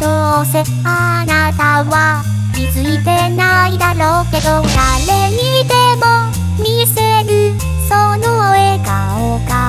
どうせあなたは気づいてないだろうけど誰にでも見せるその笑顔が